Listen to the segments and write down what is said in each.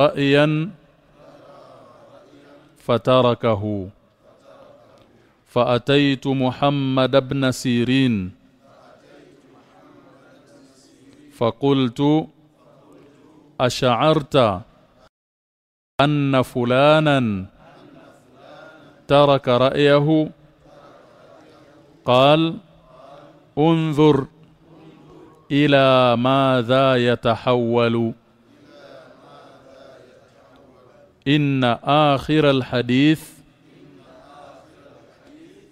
رأيا فتركه. فأتيت محمد بن سيرين. فقلت أشعرت أن فلانا ترك رأيه. قال انظر إلى ماذا يتحول. إن آخر الحديث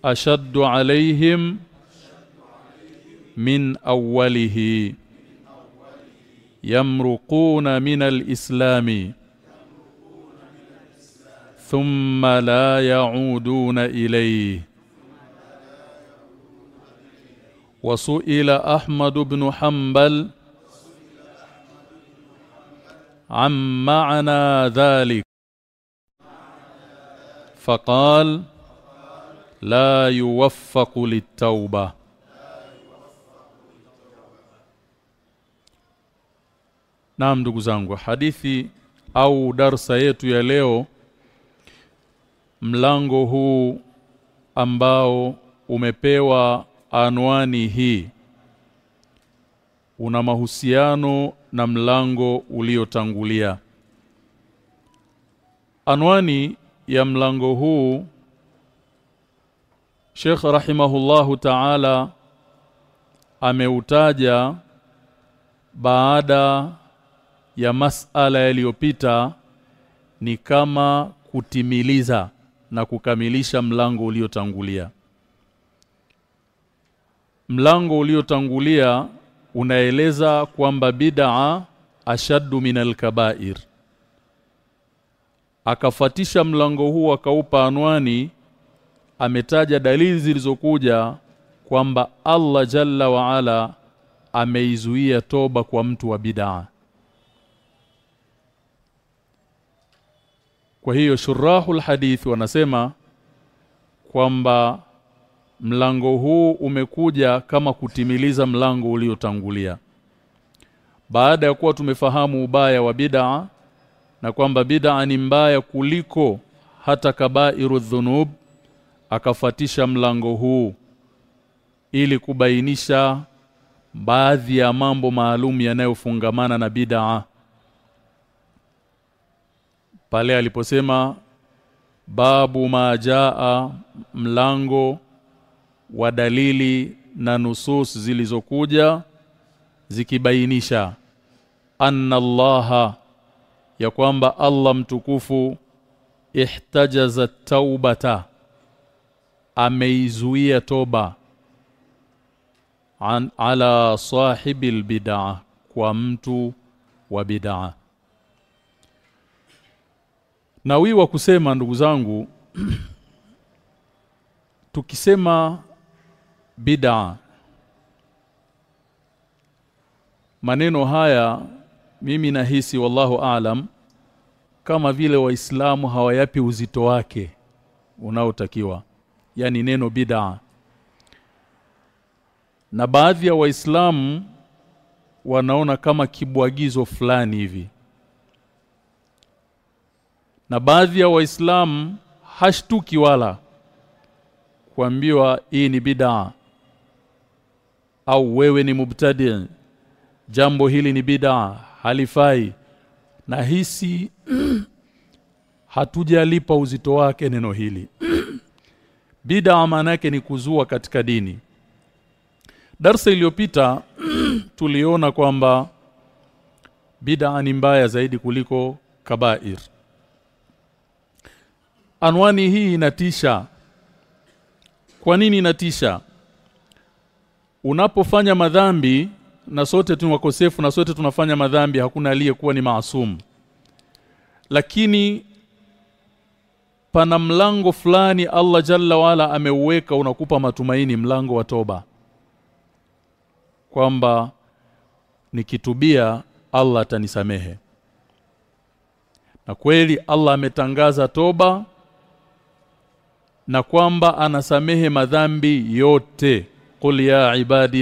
أشد عليهم من أوله يمرقون من الإسلام ثم لا يعودون إليه. وسئل أحمد بن حنبل عن معنى ذلك. فقال لا يوفق للتوبه Naam ndugu zangu hadithi au darsa yetu ya leo mlango huu ambao umepewa anwani hii una mahusiano na mlango uliotangulia anwani ya mlango huu Sheikh rahimahullahu ta'ala ameutaja baada ya masala yaliyopita ni kama kutimiliza na kukamilisha mlango uliotangulia. Mlango uliotangulia unaeleza kwamba bid'a ashaddu minal kaba'ir akafatisha mlango huu akaupa anwani ametaja dalili zilizokuja kwamba Allah Jalla wa Ala ameizuia toba kwa mtu wa bid'a Kwa hiyo shurahul hadith wanasema kwamba mlango huu umekuja kama kutimiliza mlango uliotangulia. Baada ya kuwa tumefahamu ubaya wa bid'a na kwamba bid'a ni mbaya kuliko hata kabairu dhunub akafatisha mlango huu ili kubainisha baadhi ya mambo maalum yanayofungamana na bid'a. Pale aliposema babu majaa mlango wa dalili na nusus zilizokuja zikibainisha anna allaha ya kwamba Allah mtukufu ihtajaza taubata ameizuia toba an ala sahibil bid'a kwa mtu wa bid'a. Na wiwa kusema ndugu zangu tukisema bid'a maneno haya mimi nahisi wallahu alam kama vile waislamu hawayapi uzito wake unaotakiwa yani neno bid'a. Na baadhi ya waislamu wanaona kama kibwagizo fulani hivi. Na baadhi ya waislamu hashtuki wala kuambiwa hii ni bid'a au wewe ni mubtadi jambo hili ni bid'a halifai. Na hisi hatujalipa uzito wake neno hili. Bid'a maana yake ni kuzua katika dini. Darsa iliyopita tuliona kwamba bid'a ni mbaya zaidi kuliko kabair. Anwani hii inatisha. Kwa nini inatisha? Unapofanya madhambi na sote tu wakosefu na sote tunafanya madhambi hakuna aliyekuwa ni maasumu. Lakini pana mlango fulani Allah Jalla wala ameuweka unakupa matumaini mlango wa toba. Kwamba nikitubia Allah atanisamehe. Na kweli Allah ametangaza toba na kwamba anasamehe madhambi yote qul ya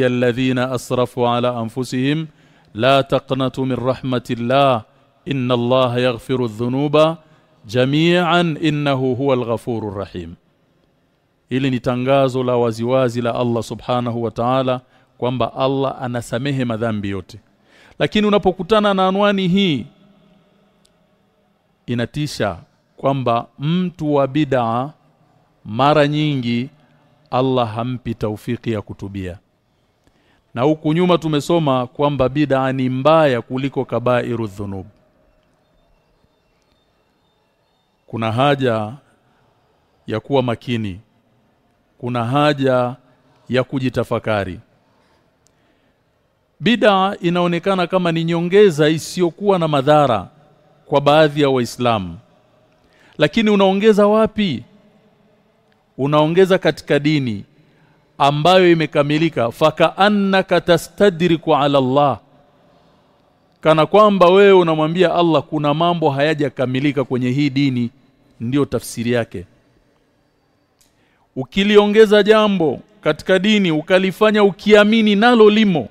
الذين اسرفوا على انفسهم لا la taqnatu min الله ان الله يغفر الذنوب جميعا انه هو الغفور rahim Hili ni tangazo la waziwazi la Allah subhanahu wa ta'ala kwamba Allah anasamehe madhambi yote. Lakini unapokutana na anwani hii inatisha kwamba mtu wa bid'a mara nyingi Allah hampi taufiki ya kutubia. Na huku nyuma tumesoma kwamba bid'a ni mbaya kuliko kabairu dhunub. Kuna haja ya kuwa makini kuna haja ya kujitafakari bid'a inaonekana kama ni nyongeza isiyokuwa na madhara kwa baadhi ya waislamu lakini unaongeza wapi unaongeza katika dini ambayo imekamilika faka annaka tastadriku ala Allah kana kwamba wewe unamwambia Allah kuna mambo hayajakamilika kwenye hii dini ndiyo tafsiri yake. Ukiliongeza jambo katika dini ukalifanya ukiamini nalo limo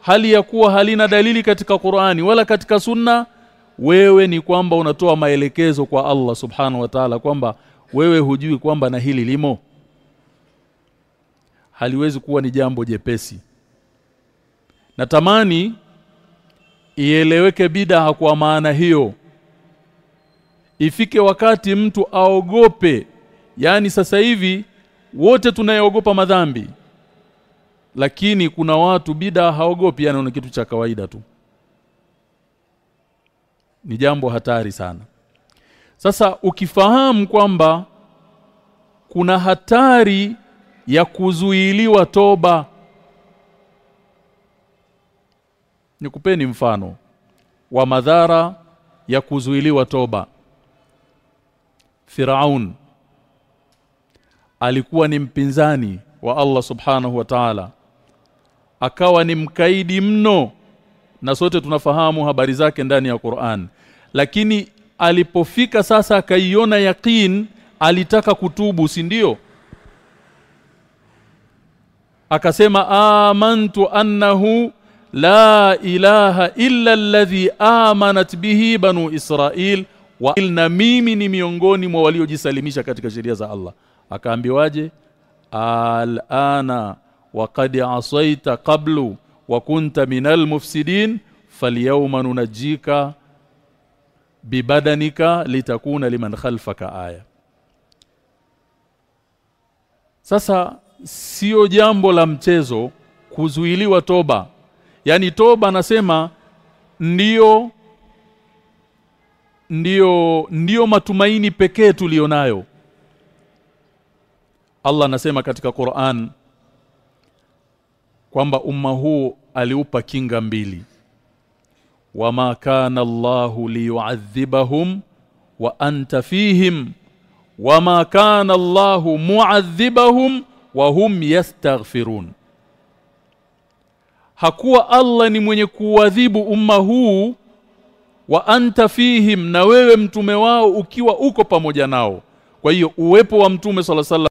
hali ya kuwa halina dalili katika Qur'ani wala katika Sunna wewe ni kwamba unatoa maelekezo kwa Allah subhanahu wa ta'ala kwamba wewe hujui kwamba na hili limo? Haliwezi kuwa ni jambo jepesi. Natamani ieleweke bid'a kwa maana hiyo. Ifike wakati mtu aogope. Yani sasa hivi wote tunayeogopa madhambi. Lakini kuna watu bida haogopi yani ni kitu cha kawaida tu. Ni jambo hatari sana sasa ukifahamu kwamba kuna hatari ya kuzuiliwa toba. Nikupeni mfano wa madhara ya kuzuiliwa toba. Firaun alikuwa ni mpinzani wa Allah subhanahu wa ta'ala. Akawa ni mkaidi mno na sote tunafahamu habari zake ndani ya Qur'an. Lakini alipofika sasa akaiona yaqin alitaka kutubu si ndio? Akasema amantu annahu la ilaha illa alladhi amanat bihi banu israil wa na mimi ni miongoni mwa waliojisalimisha katika sheria za Allah. Akaambiwaje? Alana waqad asaita qablu wa kunta minal mufsidin falyawma nunajjika bibadanika litakuna liman khalfaka aya. Sasa sio jambo la mchezo kuzuiliwa toba. Yani toba nasema ndiyo ndiyo ndiyo matumaini pekee tulionayo. Allah anasema katika Qur'an kwamba umma huu aliupa kinga mbili wama kana Allahu liyu'adhibahum wa anta fihim wama kana Allahu mu'adhibahum wa hum yastaghfirun. Hakuwa Allah ni mwenye kuadhibu umma huu wa anta fihim na wewe mtume wao ukiwa uko pamoja nao. Kwa hiyo uwepo wa mtume sala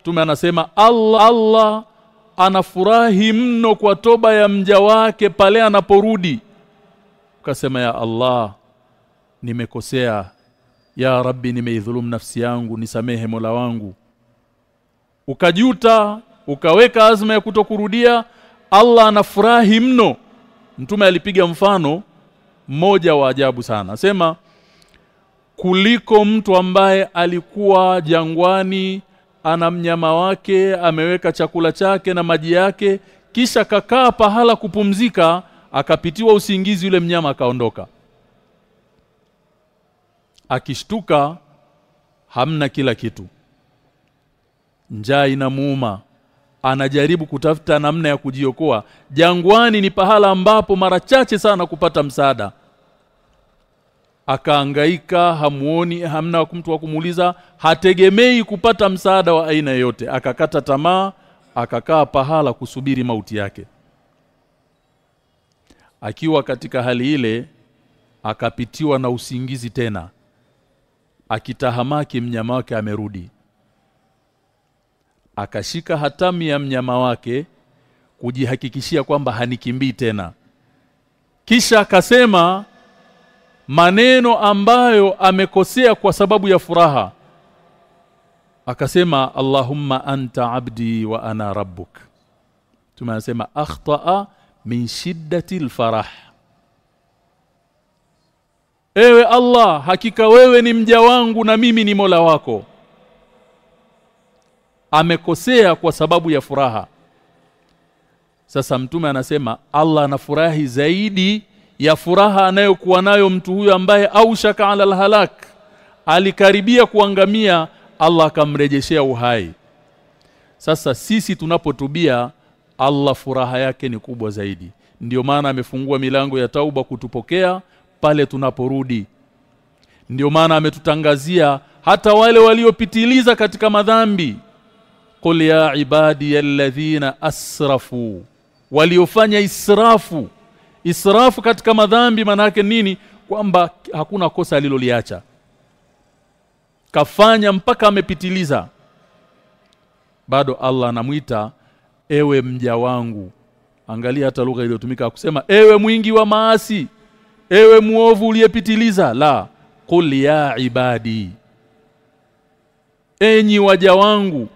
Mtume anasema Allah Allah anafurahi mno kwa toba ya mja wake pale anaporudi. Ukasema ya Allah nimekosea. Ya Rabbi nimeidhulumu nafsi yangu nisamehe Mola wangu. Ukajuta, ukaweka azma ya kutokurudia, Allah anafurahi mno. Mtume alipiga mfano mmoja wa ajabu sana. Sema kuliko mtu ambaye alikuwa jangwani ana mnyama wake ameweka chakula chake na maji yake kisha kakaa pahala kupumzika akapitiwa usingizi yule mnyama akaondoka. Akishtuka hamna kila kitu. Njaa inamuuma. Anajaribu kutafuta namna ya kujiokoa. Jangwani ni pahala ambapo mara chache sana kupata msaada akaangaika hamuoni hamna mtu wa kumuuliza hategemei kupata msaada wa aina yote akakata tamaa akakaa pahala kusubiri mauti yake. Akiwa katika hali ile akapitiwa na usingizi tena akitahamaki mnyama wake amerudi. Akashika hatamu ya mnyama wake kujihakikishia kwamba hanikimbii tena. Kisha akasema maneno ambayo amekosea kwa sababu ya furaha. Akasema Allahumma anta abdi wa ana rabbuk. Tumesema akhtaa min shiddati alfarah Ewe Allah hakika wewe ni mja wangu na mimi ni Mola wako. Amekosea kwa sababu ya furaha. Sasa mtume anasema Allah anafurahi zaidi ya furaha anayokuwa nayo mtu huyo ambaye au shaka ala alhalak alikaribia kuangamia Allah akamrejeshea uhai. Sasa sisi tunapotubia Allah furaha yake ni kubwa zaidi. Ndiyo maana amefungua milango ya tauba kutupokea pale tunaporudi. Ndiyo maana ametutangazia hata wale waliopitiliza katika madhambi. Qul ya ibadi alladhina asrafu waliofanya israfu israfu katika madhambi manake nini? Kwamba hakuna kosa aliloliacha. Kafanya mpaka amepitiliza. Bado Allah anamuita ewe mja wangu. Angalia hata lugha iliyotumika kusema ewe mwingi wa maasi ewe muovu uliyepitiliza. La qul ya ibadi enyi waja wangu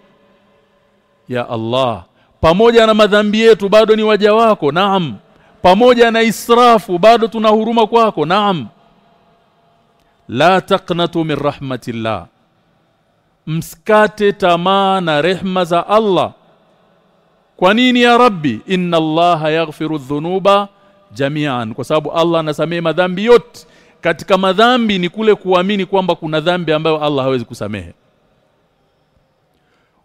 ya Allah pamoja na madhambi yetu bado ni waja wako. Naam pamoja na israfu bado tuna huruma kwako. Naam. La taqnatu min rahmatillah. Mskate tamaa na rehma za Allah. Kwa nini ya rabbi? Inna allaha yaghfiru dhunuba jami'an. Kwa sababu Allah anasamehe madhambi yote. Katika madhambi ni kule kuamini kwamba kuna dhambi ambayo Allah hawezi kusamehe.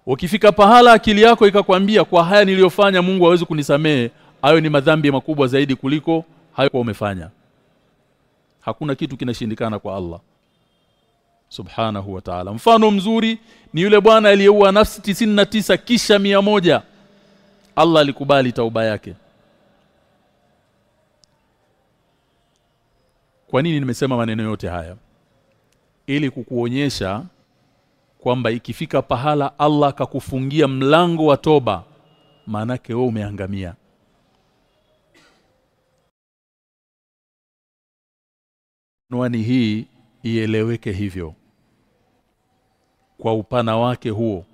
Ukifika pahala akili yako ikakwambia kwa haya niliyofanya Mungu hawezi kunisamehe, hayo ni madhambi makubwa zaidi kuliko hayo kwa umefanya. Hakuna kitu kinashindikana kwa Allah. Subhanahu wa Ta'ala. Mfano mzuri ni yule bwana aliyeua nafsi tisini tisa kisha mia moja Allah alikubali tauba yake. Kwa nini nimesema maneno yote haya? Ili kukuonyesha kwamba ikifika pahala Allah akakufungia mlango wa toba maanake wewe umeangamia Nwani hii ieleweke hivyo. Kwa upana wake huo.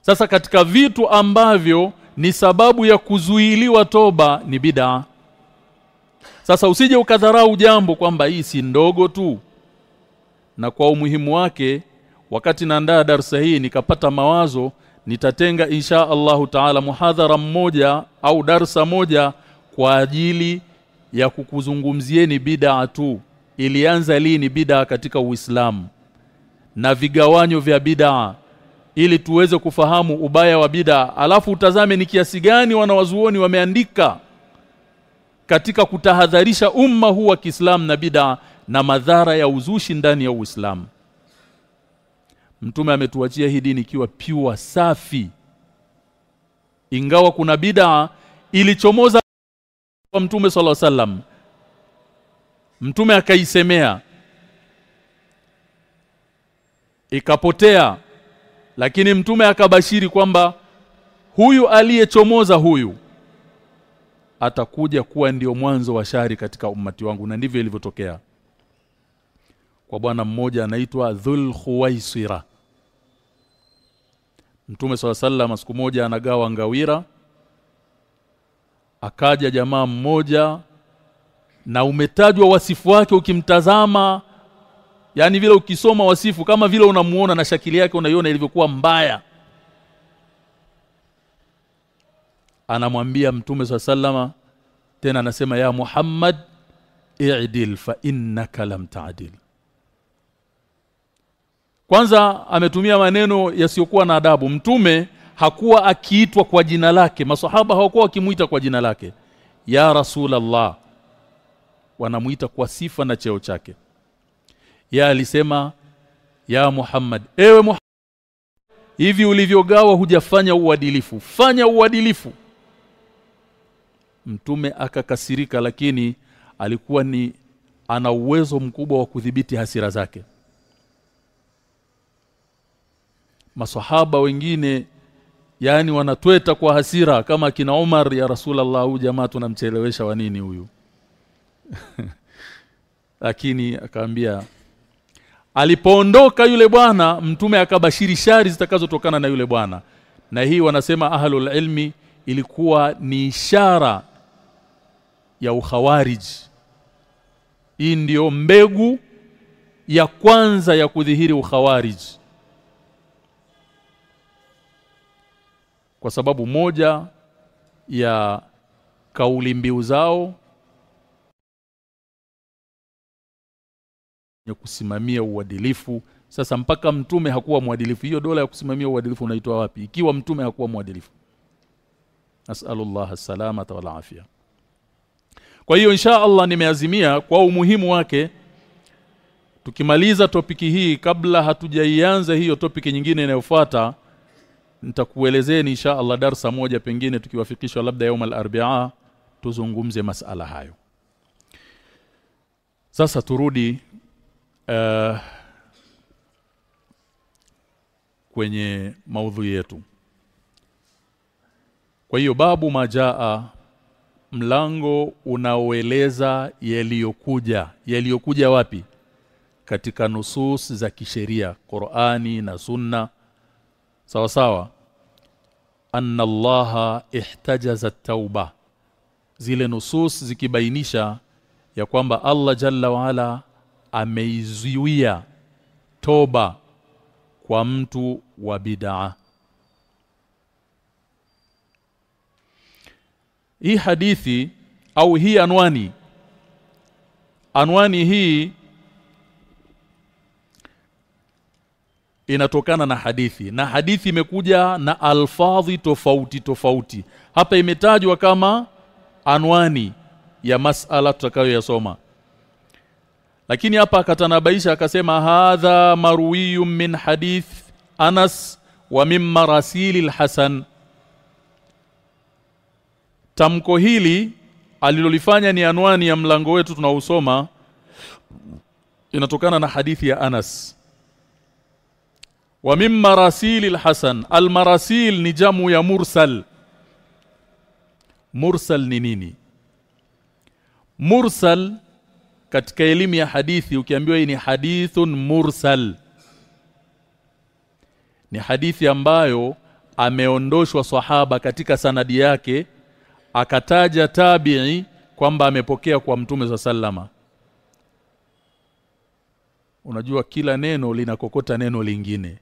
Sasa katika vitu ambavyo ni sababu ya kuzuiliwa toba ni bid'a. Sasa usije ukadharau jambo kwamba hii si ndogo tu. Na kwa umuhimu wake wakati naandaa darsa hii nikapata mawazo nitatenga insha Allahu Taala muhadhara mmoja au darsa moja kwa ajili ya kukuzungumzieni bid'a tu ilianza lini bid'a katika Uislamu na vigawanyo vya bid'a ili tuweze kufahamu ubaya wa bid'a alafu utazame ni kiasi gani wanawazuoni wameandika katika kutahadharisha umma huu wa Kiislamu na bid'a na madhara ya uzushi ndani ya Uislamu Mtume ametuachia hii dini ikiwa pure safi. Ingawa kuna bid'a ilichomoza kwa Mtume sallallahu alaihi sallam. Mtume akaisemea. Ikapotea. Lakini mtume akabashiri kwamba huyu aliyechomoza huyu atakuja kuwa ndiyo mwanzo wa shari katika ummati wangu. Na ndivyo ilivyotokea. Kwa bwana mmoja anaitwa Dhul Khuwaisira. Mtume swalla sallam siku moja anagawa ngawira. Akaja jamaa mmoja na umetajwa wasifu wake ukimtazama yani vile ukisoma wasifu kama vile unamuona na shakili yake unaiona ilivyokuwa mbaya. Anamwambia mtume swalla sallama tena anasema ya Muhammad i'dil fa innaka lam ta'dil. Kwanza ametumia maneno yasiyokuwa na adabu. Mtume hakuwa akiitwa kwa jina lake masahaba hawakuwa wakimuita kwa jina lake. Ya rasulallah wanamuita kwa sifa na cheo chake. Ya alisema ya Muhammad ewe Muhammad hivi ulivyogawa hujafanya uadilifu. Fanya uadilifu. Mtume akakasirika lakini alikuwa ni ana uwezo mkubwa wa kudhibiti hasira zake. Masahaba wengine yani wanatweta kwa hasira kama kina Umar ya Rasulullah jamaa tunamchelewesha wa nini huyu lakini akaambia alipoondoka yule bwana mtume akabashiri shari zitakazotokana na yule bwana. Na hii wanasema ahlul ilmi ilikuwa ni ishara ya ukhawarij hii ndiyo mbegu ya kwanza ya kudhihiri ukhawarij kwa sababu moja ya kauli mbiu zao ya kusimamia uadilifu. Sasa mpaka mtume hakuwa mwadilifu. Hiyo dola ya kusimamia uadilifu unaitwa wapi? Ikiwa mtume hakuwa mwadilifu. Nasallallahu salamata wal kwa hiyo insha Allah nimeazimia kwa umuhimu wake tukimaliza topiki hii kabla hatujaianza hiyo topiki nyingine inayofuata nitakuelezeni insha Allah darsa moja pengine tukiwafikishwa labda yaum al-arbaa tuzungumze masala hayo. Sasa turudi uh, kwenye maudhui yetu. Kwa hiyo babu majaa mlango unaoeleza yaliyokuja. Yaliyokuja wapi? Katika nusus za kisheria Qur'ani na Sunna. Sawa sawa? Anna Allah ihtajaza tauba. Zile nusus zikibainisha ya kwamba Allah jalla waala ameizuia toba kwa mtu wa bid'a hii hadithi au hii anwani anwani hii inatokana na hadithi na hadithi imekuja na alfadhi tofauti tofauti. Hapa imetajwa kama anwani ya masala tutakayoyasoma lakini hapa akatanabaisha akasema hadha marwiyun min hadith Anas wa min marasili al-Hasan. Tamko hili alilolifanya ni anwani ya mlango wetu tunausoma inatokana na hadithi ya Anas. Wa min rasilil al-Hasan. Al-marasil ni jamu ya mursal. Mursal ni nini? Mursal katika elimu ya hadithi ukiambiwa hii ni hadithun mursal. Ni hadithi ambayo ameondoshwa sahaba katika sanadi yake akataja tabi'i kwamba amepokea kwa mtume za sallama. Unajua kila neno linakokota neno lingine.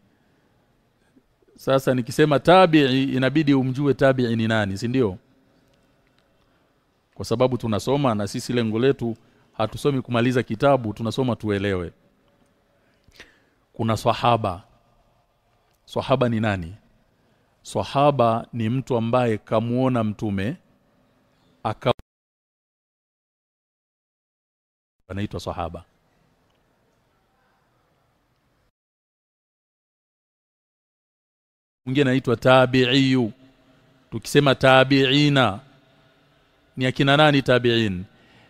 Sasa nikisema tabi'i inabidi umjue tabi'i ni nani si ndio? Kwa sababu tunasoma na sisi lengo letu hatusomi kumaliza kitabu tunasoma tuelewe. Kuna swahaba. Swahaba ni nani? Swahaba ni mtu ambaye kamuona mtume aka anaitwa sahaba mwingine anaitwa tabi'iyu. Tukisema tabi'ina ni akina nani tabi'in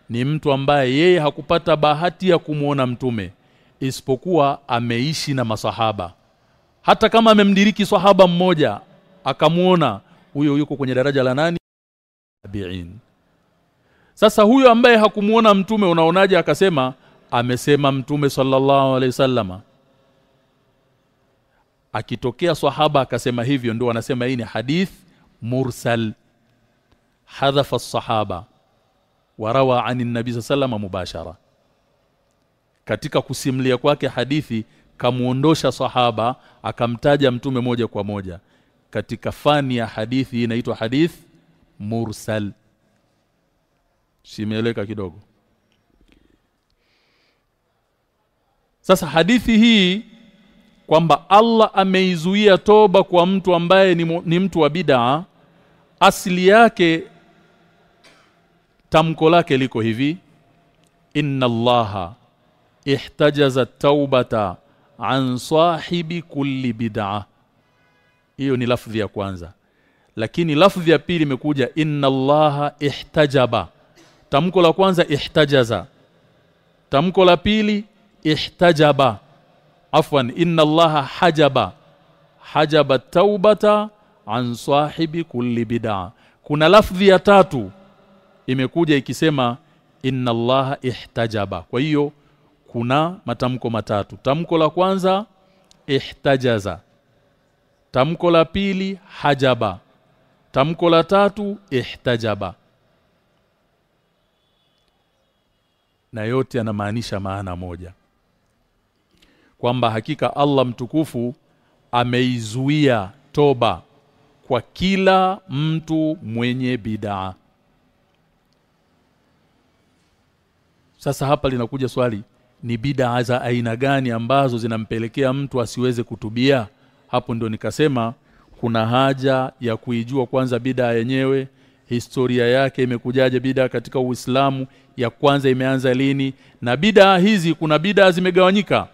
ni mtu ambaye yeye hakupata bahati ya kumuona mtume isipokuwa ameishi na masahaba. Hata kama amemdiriki sahaba mmoja akamuona huyo yuko kwenye daraja la nani? Tabi'in. Sasa huyo ambaye hakumuona mtume unaonaje akasema amesema mtume sallallahu alaihi wasallama akitokea sahaba akasema hivyo ndio wanasema hii ni hadith mursal hadhafa as-sahaba warawa anin nabii sallama mubashara. Katika kusimlia kwake hadithi kamuondosha sahaba akamtaja mtume moja kwa moja. Katika fani ya hadithi inaitwa hadith mursal. Simeeleka kidogo. Sasa hadithi hii kwamba Allah ameizuia toba kwa mtu ambaye ni, ni mtu wa bid'a asili yake tamko lake liko hivi. Inna allaha ihtajaza taubata an sahibi kulli bid'a. Hiyo ni lafdhi ya kwanza. Lakini lafdhi ya pili imekuja inna allaha ihtajaba. Tamko la kwanza ihtajaza. Tamko la pili ihtajaba. Afwan inna allaha hajaba. Hajaba taubata an sahibi kulli bid'a. Kuna lafdhi ya tatu imekuja ikisema inna allaha ihtajaba. Kwa hiyo kuna matamko matatu. Tamko la kwanza ihtajaza. Tamko la pili hajaba. Tamko la tatu ihtajaba. Na yote yanamaanisha maana moja. Kwamba hakika Allah mtukufu ameizuia toba kwa kila mtu mwenye bid'a Sasa hapa linakuja swali ni bid'a za aina gani ambazo zinampelekea mtu asiweze kutubia? Hapo ndio nikasema kuna haja ya kuijua kwanza bid'a yenyewe historia yake imekujaje bid'a katika Uislamu ya kwanza imeanza lini na bid'a hizi kuna bid'a zimegawanyika.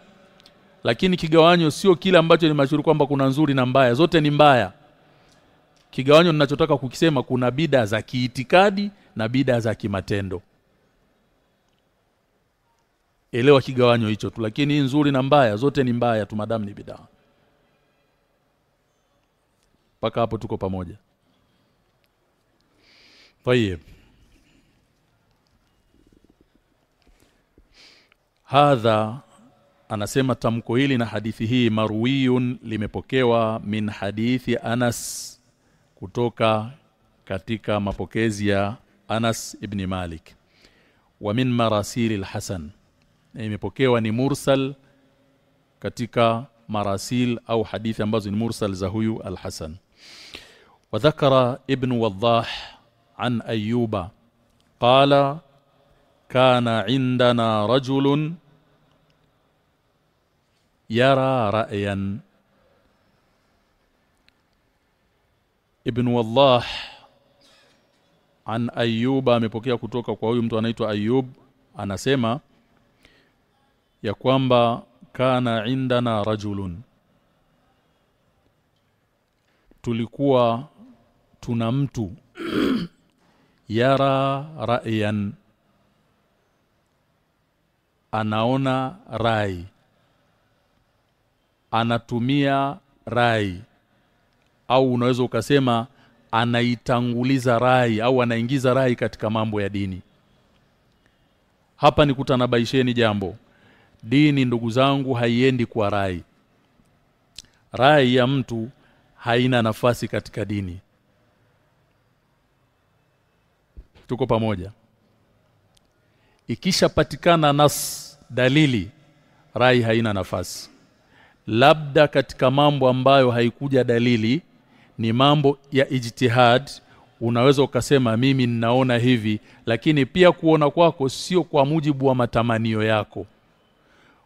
Lakini kigawanyo sio kile ambacho ni mashuhuri kwamba kuna nzuri na mbaya zote ni mbaya. Kigawanyo ninachotaka kukisema kuna bid'a za kiitikadi na bid'a za kimatendo elewa kigawanyo hicho tu lakini nzuri na mbaya zote ni mbaya tu madamu ni bid'a paka hapo tuko pamoja طيب hadha anasema tamko hili na hadithi hii marwiyun limepokewa min hadithi Anas kutoka katika mapokezi ya Anas ibn Malik wa min marasil al-Hasan imepokewa ni mursal katika marasil au hadithi ambazo ni mursal za huyu al-Hasan وذكر ابن وضاح عن أيوب قال كان عندنا رجل يرى رأيا ابن والله an Ayyuba amepokea kutoka kwa huyu mtu anaitwa Ayyub anasema ya kwamba kana indana rajulun. Tulikuwa tuna mtu yara ra'yan anaona rai anatumia rai au unaweza ukasema anaitanguliza rai au anaingiza rai katika mambo ya dini. Hapa ni kutanabaisheni jambo dini ndugu zangu haiendi kwa rai. Rai ya mtu haina nafasi katika dini. Tuko pamoja. Ikishapatikana nas dalili rai haina nafasi. Labda katika mambo ambayo haikuja dalili ni mambo ya ijtihad. Unaweza ukasema mimi ninaona hivi lakini pia kuona kwako sio kwa mujibu wa matamanio yako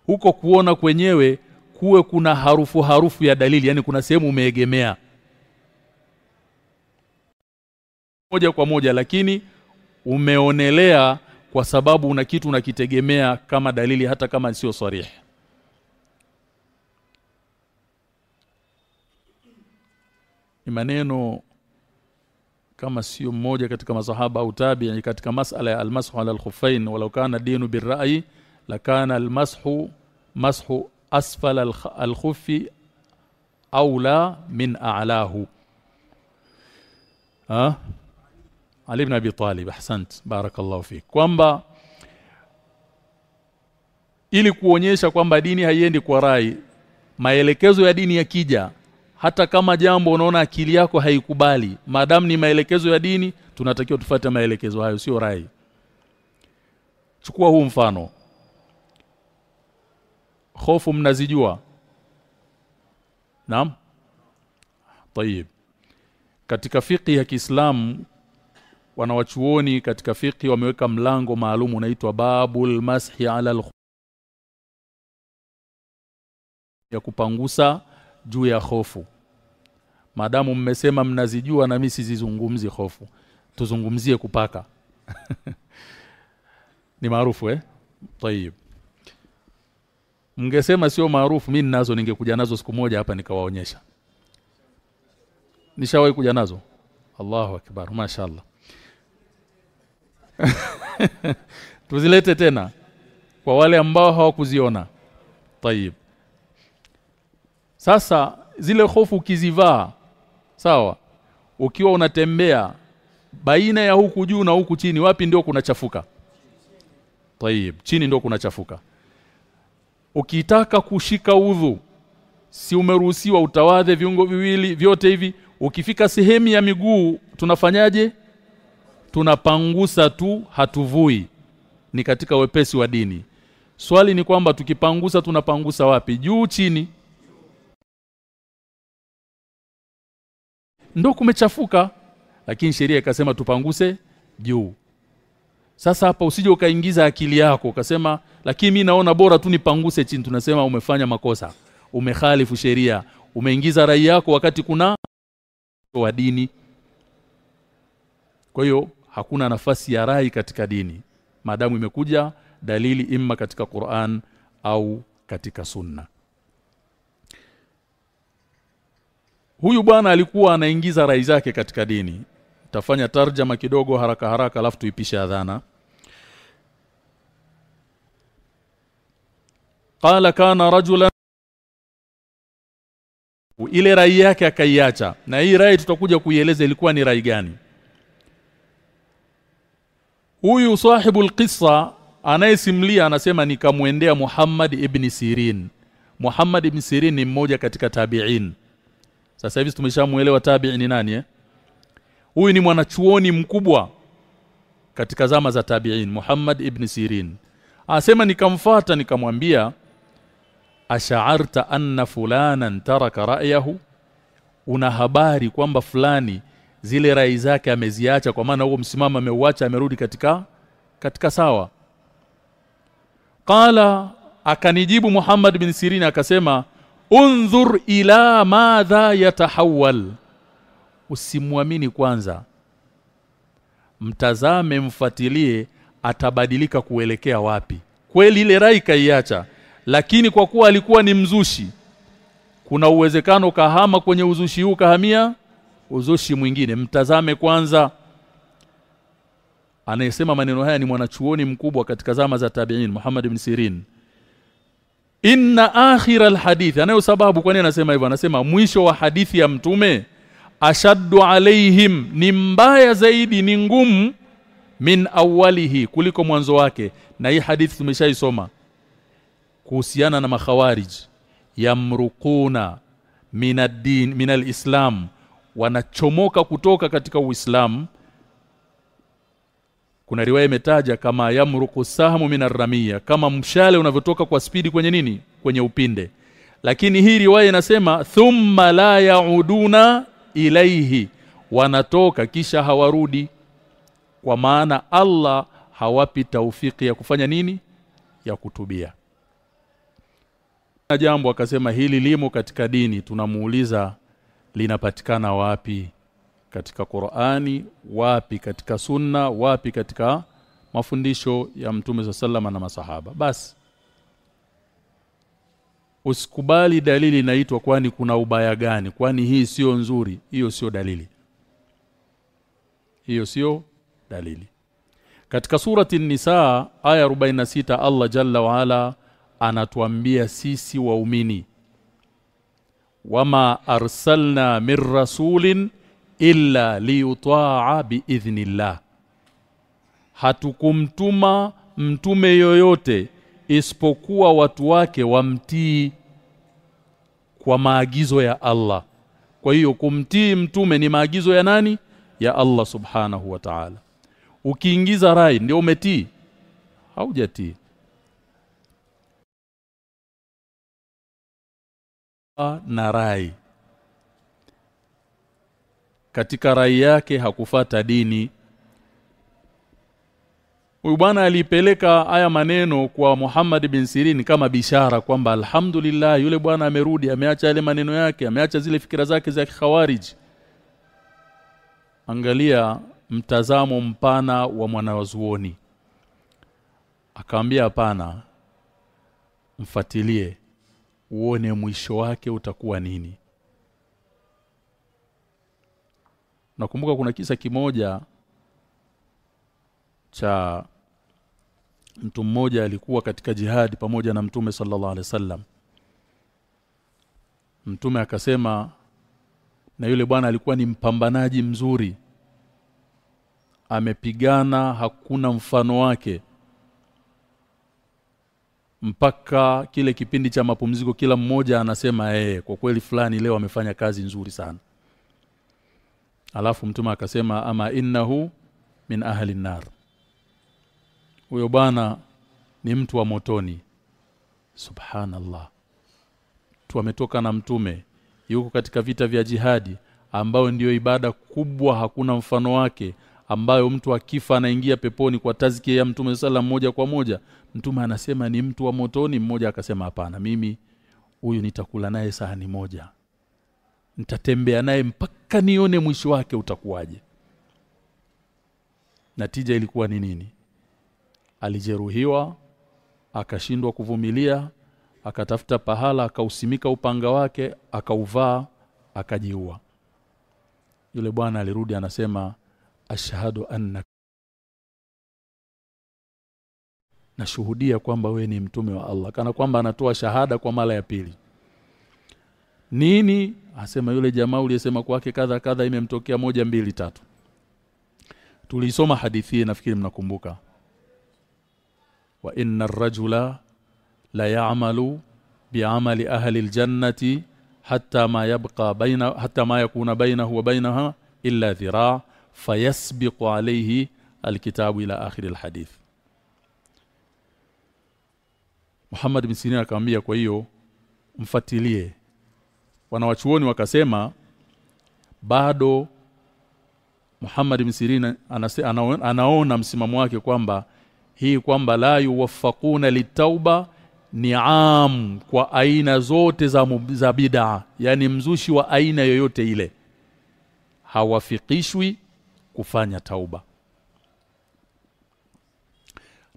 huko kuona kwenyewe kuwe kuna harufu harufu ya dalili yani kuna sehemu umeegemea. Moja kwa moja lakini umeonelea kwa sababu una kitu unakitegemea kama dalili hata kama sio sarihi. Ni maneno kama sio mmoja katika masahaba au tabi'i katika masala ya almashu ala alkhuffain walau kana dinu birra'i lakana almashu mashu asfal alkhuffi aula min a'lahu. Ha? Ali ibn Abi Talib ahsant barakallahu fik. Kwamba ili kuonyesha kwamba dini haiendi kwa rai maelekezo ya dini yakija hata kama jambo unaona akili yako haikubali maadamu ni maelekezo ya dini tunatakiwa tufate maelekezo hayo sio rai. Chukua huu mfano hofu mnazijua naam طيب katika fiki ya Kiislamu wanawachuoni katika fiki wameweka mlango maalum unaitwa babul mashi ala al ya kupangusa juu ya hofu Maadamu mmesema mnazijua na mimi sizizungumzi hofu. Tuzungumzie kupaka. Ni maarufu eh? Tayib. Mngesema sio maarufu mimi ninazo ningekuja nazo siku moja hapa nikawaonyesha. Nishawahi kuja nazo. Allahu akbar. Mashaallah. Tuzilete tena kwa wale ambao hawakuziona. Tayib. Sasa zile hofu ukizivaa sawa ukiwa unatembea baina ya huku juu na huku chini wapi ndio kunachafuka Tayib, chini ndio kunachafuka ukitaka kushika udhu si umeruhusiwa utawadhe viungo viwili vyote hivi. Ukifika sehemu ya miguu tunafanyaje? Tunapangusa tu hatuvui. Ni katika wepesi wa dini. Swali ni kwamba tukipangusa tunapangusa wapi? Juu chini. Ndo kumechafuka lakini sheria ikasema tupanguse juu sasa hapa usije ukaingiza akili yako ukasema lakini mimi naona bora tu nipanguse chini. Tunasema umefanya makosa umekhalifu sheria umeingiza rai yako wakati kuna wa dini. Kwa hiyo hakuna nafasi ya rai katika dini. Maadamu imekuja dalili imma katika Qur'an au katika sunna. Huyu bwana alikuwa anaingiza rai zake katika dini. Tafanya tarjama kidogo haraka haraka alafu tuipishe adhana qala kana rajulan ile rai yake akaiacha. Na hii rai tutakuja kuieleza ilikuwa ni rai gani. Huyu sahibu alqissa anayesimlia anasema nikamwendea Muhammad ibn Sirin. Muhammad ibn Sirin ni mmoja katika tabi'in. Sasa hivi tumeshamuelewa tabi'i ni nani eh? Huyu ni mwanachuoni mkubwa katika zama za tabi'in Muhammad ibn Sirin. Asema nikamfuata nikamwambia ash'arta anna fulanan taraka ra'yahu? Una habari kwamba fulani zile rai zake ameziacha kwa maana huo msimama ameuacha amerudi katika katika sawa. Qala akanijibu Muhammad bin Sirin akasema unzur ila madha yatahawal usimwamini kwanza. Mtazame mfatilie atabadilika kuelekea wapi. Kweli ile rai kaiacha lakini kwa kuwa alikuwa ni mzushi kuna uwezekano kahama kwenye uzushi huu kahamia uzushi mwingine. Mtazame kwanza anayesema maneno haya ni mwanachuoni mkubwa katika zama za tabi'in Muhammad ibn Sirin. Inna akhira alhadith anayo sababu kwa nini anasema hivyo? Anasema mwisho wa hadithi ya mtume ashaddu alaihim ni mbaya zaidi ni ngumu min awalihi kuliko mwanzo wake. Na hii hadithi tumeshaisoma kuhusiana na makhawarij. Yamrukuna minad-din minal islam wanachomoka kutoka katika uislamu. Kuna riwaya imetaja kama yamruqu sahmu minarramia kama mshale unavyotoka kwa spidi kwenye nini? Kwenye upinde. Lakini hii riwaya inasema thumma la yauduna ilaihi wanatoka kisha hawarudi. Kwa maana Allah hawapi taufiki ya kufanya nini? Ya kutubia na jambo akasema hili limo katika dini. Tunamuuliza linapatikana wapi katika Qur'ani? Wapi katika sunna? Wapi katika mafundisho ya mtume sallama na masahaba? Basi usikubali dalili inaitwa kwani kuna ubaya gani? Kwani hii sio nzuri? Hiyo sio dalili. Hiyo sio dalili. Katika surati nisaa aya 46 Allah jalla wa ala anatuambia sisi waumini wama arsalna min rasulin illa liyutaa biidhnillah. Hatukumtuma mtume yoyote isipokuwa watu wake wamtii kwa maagizo ya Allah. Kwa hiyo kumtii mtume ni maagizo ya nani? Ya Allah subhanahu wa ta'ala. Ukiingiza rai ndio umetii? Haujatii na rai. Katika rai yake hakufata dini. Huyu bwana alipeleka haya maneno kwa Muhammad bin Sirin kama bishara kwamba alhamdulillah yule bwana amerudi ameacha yale maneno yake ameacha zile fikira zake za khawarij Angalia mtazamo mpana wa mwanawazuoni Akaambia hapana mfatilie uone mwisho wake utakuwa nini. Nakumbuka kuna kisa kimoja cha mtu mmoja alikuwa katika jihadi pamoja na mtume sallallahu alaihi wasallam. Mtume akasema na yule bwana alikuwa ni mpambanaji mzuri. Amepigana hakuna mfano wake mpaka kile kipindi cha mapumziko kila mmoja anasema eh kwa kweli fulani leo amefanya kazi nzuri sana. Alafu mtume akasema ama innahu min ahli nar huyo bwana ni mtu wa motoni. Subhanallah. Tu ametoka na mtume yuko katika vita vya jihadi ambayo ndiyo ibada kubwa hakuna mfano wake ambayo mtu akifa anaingia peponi kwa tazkia ya mtume sala moja kwa moja mtume anasema ni mtu wa motoni mmoja akasema hapana mimi huyu nitakula naye sahani moja. Nitatembea naye mpaka nione mwisho wake utakuwaje. Natija ilikuwa ni nini? Alijeruhiwa akashindwa kuvumilia akatafuta pahala akausimika upanga wake akauvaa akajiua. Yule bwana alirudi anasema ashhadu anna nashuhudia kwamba we ni mtume wa Allah kana kwamba anatoa shahada kwa mara ya pili. Nini? Asema yule jamaa uliyesema kwake kadha kadha imemtokea moja mbili tatu. Tulisoma hadithi nafikiri mnakumbuka. Wa inna ar-rajula la ya'malu bi'amali ahli al-jannati hatta ma yabqa baina hatta ma yakuna bainahu wa bainaha illa dhira' fayasbiqu alayhi alkitabu ila akhir alhadith Muhammad bin Sirin akamwambia kwa hiyo mfatilie wanawachuoni wakasema bado Muhammad bin Sirin anaona, anaona msimamo wake kwamba hii kwamba la yuwaffaquna litauba ni am kwa aina zote za, za bid'a yani mzushi wa aina yoyote ile. Hawafikishwi kufanya tauba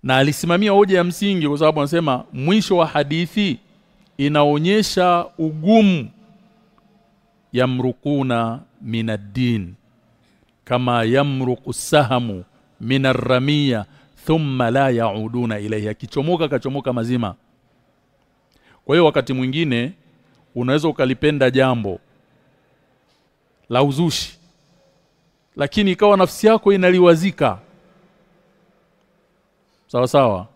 na alisimamia hoja ya msingi kwa sababu anasema mwisho wa hadithi inaonyesha ugumu yamrukuna minaddin kama yamruku sahamu minarramia thumma la yauduna ilayha akichomoka kachomoka mazima. Kwa hiyo wakati mwingine unaweza ukalipenda jambo la uzushi lakini ikawa nafsi yako inaliwazika sawa sawa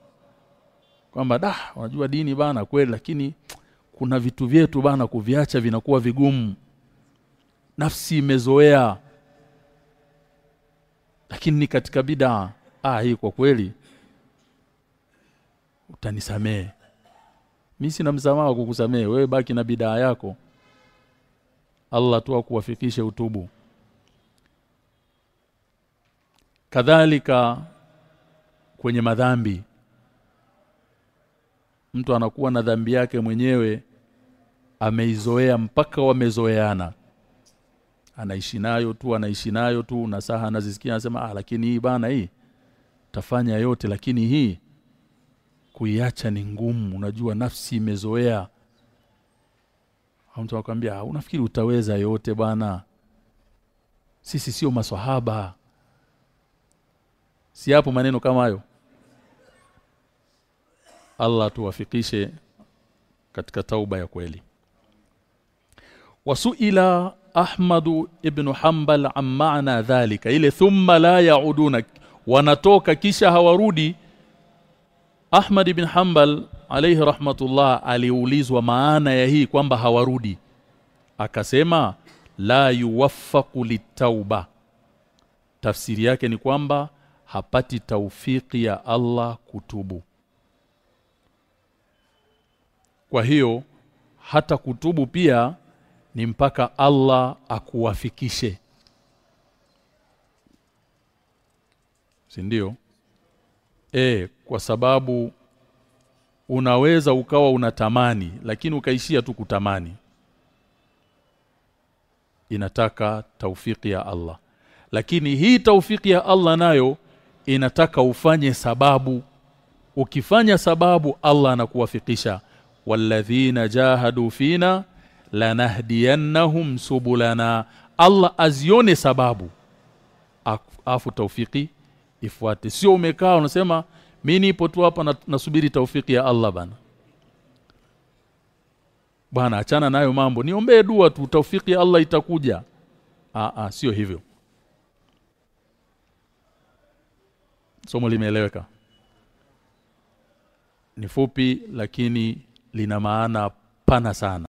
kwamba da unajua dini bana kweli lakini kuna vitu vyetu bana kuviacha vinakuwa vigumu. Nafsi imezoea. Lakini ni katika bidaa ah hii kwa kweli utanisamee mimi sina msamaha kukusamee wewe baki na bidaa yako. Allah tu akuwafikishe utubu. Kadhalika kwenye madhambi. Mtu anakuwa na dhambi yake mwenyewe ameizoea mpaka wamezoeana. Anaishi nayo tu anaishi nayo tu na saha anazisikia anasema ah lakini hii bana hii tafanya yote lakini hii kuiacha ni ngumu. Unajua nafsi imezoea. Mtu akwambia unafikiri utaweza yote bana? Sisi sio maswahaba. Si hapo maneno kama hayo Allah tuwafikishe katika tauba ya kweli. Wasuila Ahmad ibn Hanbal an maana dhalika ile thumma la yauduna wanatoka kisha hawarudi. Ahmad ibn Hanbal alayhi rahmatullah aliulizwa maana ya hii kwamba hawarudi. Akasema la yuwaffaqu litauba. Tafsiri yake ni kwamba hapati taufiki ya Allah kutubu kwa hiyo hata kutubu pia ni mpaka Allah akuwafikishe. Si ndio? E, kwa sababu unaweza ukawa unatamani lakini ukaishia tu kutamani. Inataka taufiki ya Allah. Lakini hii taufiki ya Allah nayo inataka ufanye sababu. Ukifanya sababu Allah anakuwafikisha walladhina jahadu fina lanahdiyannahum subulana. Allah azione sababu. Afu taufiki ifuate. Sio umekaa unasema mimi nipo tu hapa nasubiri taufiki ya Allah bana. Bana achana nayo mambo. Niombee dua tu taufiki ya Allah itakuja. A a sio hivyo. Somo limeeleweka. Ni fupi lakini lina maana pana sana